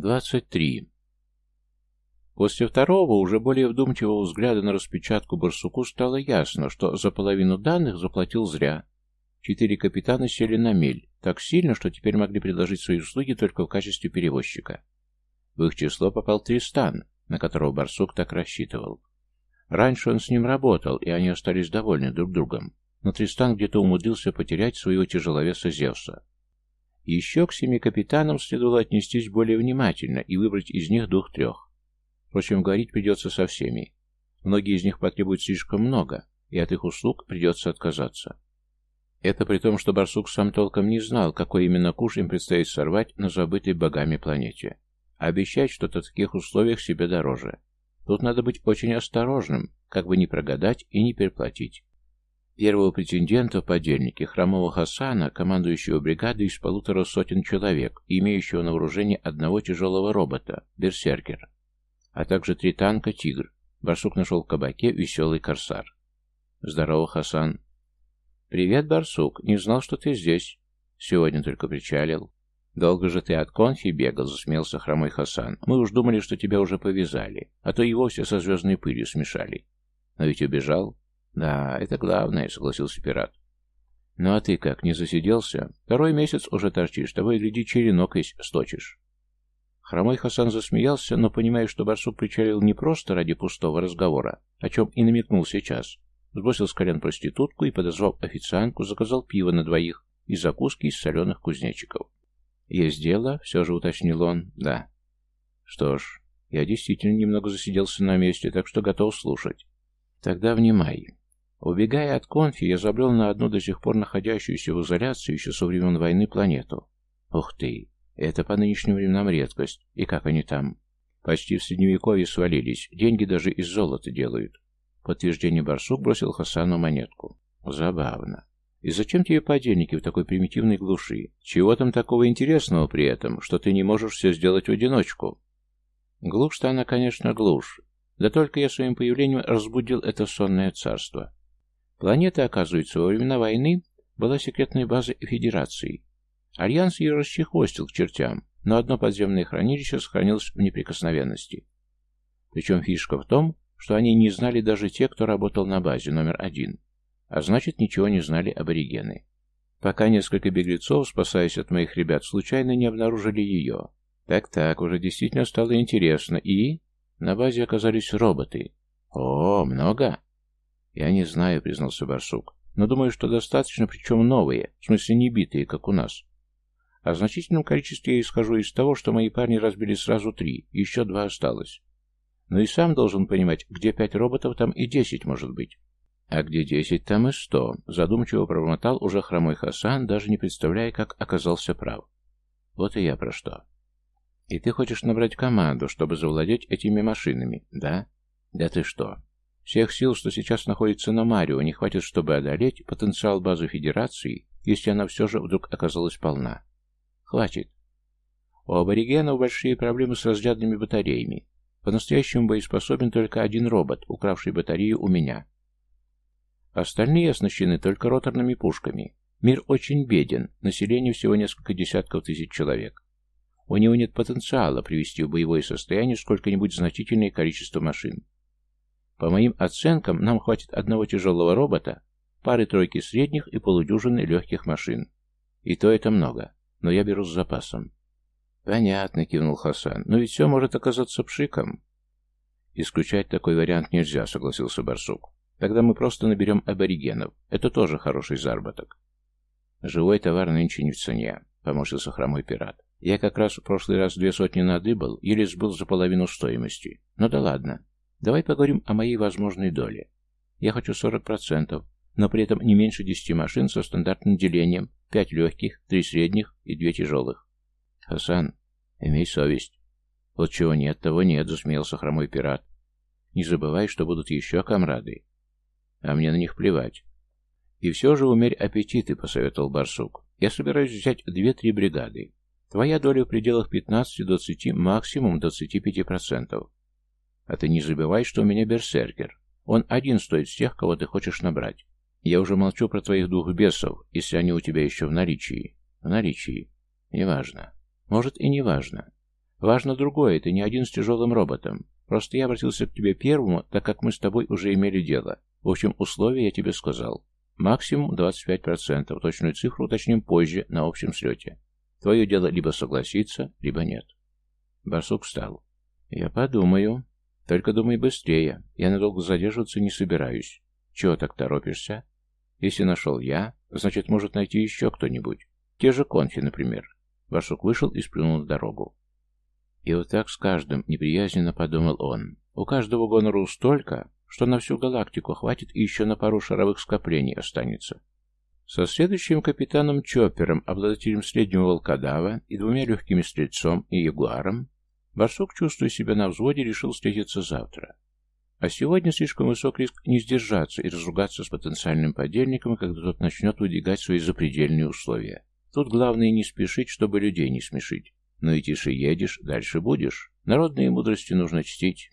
23. После второго, уже более вдумчивого взгляда на распечатку Барсуку стало ясно, что за половину данных заплатил зря. Четыре капитана сели на мель, так сильно, что теперь могли предложить свои услуги только в качестве перевозчика. В их число попал Тристан, на которого Барсук так рассчитывал. Раньше он с ним работал, и они остались довольны друг другом, но Тристан где-то умудрился потерять своего тяжеловеса Зевса. Еще к семи капитанам следовало отнестись более внимательно и выбрать из них двух-трех. Впрочем, говорить придется со всеми. Многие из них потребуют слишком много, и от их услуг придется отказаться. Это при том, что барсук сам толком не знал, какой именно куш им предстоит сорвать на забытой богами планете. А обещать что-то в таких условиях себе дороже. Тут надо быть очень осторожным, как бы не прогадать и не переплатить. Первого претендента в подельнике, хромого Хасана, командующего бригадой из полутора сотен человек имеющего на вооружении одного тяжелого робота, берсеркер, а также три танка «Тигр». Барсук нашел в кабаке веселый корсар. «Здорово, Хасан». «Привет, Барсук. Не знал, что ты здесь. Сегодня только причалил». «Долго же ты от конфи бегал», — засмеялся хромой Хасан. «Мы уж думали, что тебя уже повязали, а то и вовсе со звездной пылью смешали. Но ведь убежал». «Да, это главное», — согласился пират. «Ну а ты как, не засиделся? Второй месяц уже торчишь, тобой, гляди, черенок весь сточишь». Хромой Хасан засмеялся, но, понимая, что барсук причалил не просто ради пустого разговора, о чем и намекнул сейчас, сбросил с колен проститутку и, подозвав официантку, заказал пиво на двоих и закуски из соленых кузнечиков. «Есть дело?» — все же уточнил он. «Да». «Что ж, я действительно немного засиделся на месте, так что готов слушать. Тогда внимай. Убегая от конфи, я забрел на одну до сих пор находящуюся в изоляции еще со времен войны планету. Ух ты, это по нынешним временам редкость. И как они там? Почти в средневековье свалились, деньги даже из золота делают. Подтверждение барсук бросил Хасану монетку. Забавно. И зачем тебе подельники в такой примитивной глуши? Чего там такого интересного при этом, что ты не можешь все сделать в одиночку? Глушь-то она, конечно, глушь. Да только я своим появлением разбудил это сонное царство. Планета, оказывается, во времена войны была секретной базой Федерации. Альянс ее расчехвостил к чертям, но одно подземное хранилище сохранилось в неприкосновенности. Причем фишка в том, что они не знали даже те, кто работал на базе номер один, а значит, ничего не знали аборигены. Пока несколько беглецов, спасаясь от моих ребят, случайно не обнаружили ее. Так-так, уже действительно стало интересно, и... На базе оказались роботы. О, много? «Я не знаю», — признался барсук. «Но думаю, что достаточно, причем новые, в смысле не битые, как у нас. О значительном количестве я исхожу из того, что мои парни разбили сразу три, еще два осталось. Но и сам должен понимать, где пять роботов, там и десять может быть. А где десять, там и сто», — задумчиво промотал уже хромой Хасан, даже не представляя, как оказался прав. «Вот и я про что». «И ты хочешь набрать команду, чтобы завладеть этими машинами, да?» «Да ты что?» Всех сил, что сейчас находится на Марио, не хватит, чтобы одолеть потенциал базы Федерации, если она все же вдруг оказалась полна. Хватит. У аборигенов большие проблемы с разрядными батареями. По-настоящему боеспособен только один робот, укравший батарею у меня. Остальные оснащены только роторными пушками. Мир очень беден, население всего несколько десятков тысяч человек. У него нет потенциала привести в боевое состояние сколько-нибудь значительное количество машин. По моим оценкам, нам хватит одного тяжелого робота, пары-тройки средних и полудюжины легких машин. И то это много, но я беру с запасом. Понятно, кивнул Хасан, но ведь все может оказаться пшиком. Исключать такой вариант нельзя, согласился Барсук. Тогда мы просто наберем аборигенов. Это тоже хороший заработок. Живой товар нынче не в цене, помощился хромой пират. Я как раз в прошлый раз две сотни надыбал, еле сбыл за половину стоимости. Ну да ладно, Давай поговорим о моей возможной доле. Я хочу 40%, но при этом не меньше 10 машин со стандартным делением, 5 легких, 3 средних и 2 тяжелых. Хасан, имей совесть. Вот чего нет, того нет, засмеялся хромой пират. Не забывай, что будут еще комрады. А мне на них плевать. И все же умерь аппетиты, посоветовал барсук. Я собираюсь взять две-три бригады. Твоя доля в пределах 15-20, максимум 25%. А ты не забывай, что у меня берсеркер. Он один стоит с тех, кого ты хочешь набрать. Я уже молчу про твоих двух бесов, если они у тебя еще в наличии. В наличии. Неважно. Может и неважно. Важно другое, ты не один с тяжелым роботом. Просто я обратился к тебе первому, так как мы с тобой уже имели дело. В общем, условия я тебе сказал. Максимум 25%, точную цифру уточним позже, на общем слете. Твое дело либо согласиться, либо нет. Барсук встал. Я подумаю. Только думай быстрее. Я надолго задерживаться не собираюсь. Чего так торопишься? Если нашел я, значит, может найти еще кто-нибудь. Те же конфи, например. Барсук вышел и сплюнул на дорогу. И вот так с каждым неприязненно подумал он. У каждого гонору столько, что на всю галактику хватит и еще на пару шаровых скоплений останется. Со следующим капитаном Чоппером, обладателем среднего волкодава и двумя легкими стрельцом и ягуаром, Барсук, чувствуя себя на взводе, решил встретиться завтра. А сегодня слишком высок риск не сдержаться и разругаться с потенциальным подельником, когда тот начнет выдвигать свои запредельные условия. Тут главное не спешить, чтобы людей не смешить. Ну и тише едешь, дальше будешь. Народные мудрости нужно чтить.